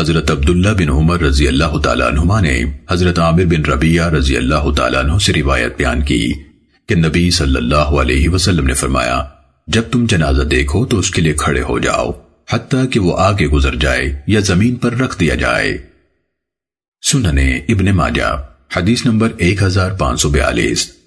حضرت عبداللہ بن عمر رضی اللہ تعالیٰ عنہما نے حضرت عامر بن ربیہ رضی اللہ تعالیٰ عنہ سے روایت بیان کی کہ نبی صلی اللہ علیہ وسلم نے فرمایا، جب تم جنازہ دیکھو تو اس کے لیے کھڑے ہو جاؤ، حتیٰ کہ وہ آگے گزر جائے یا زمین پر رکھ دیا جائے۔ سننے ابن ماجہ، حدیث نمبر ایک ہزار پانچ سو بیالیس۔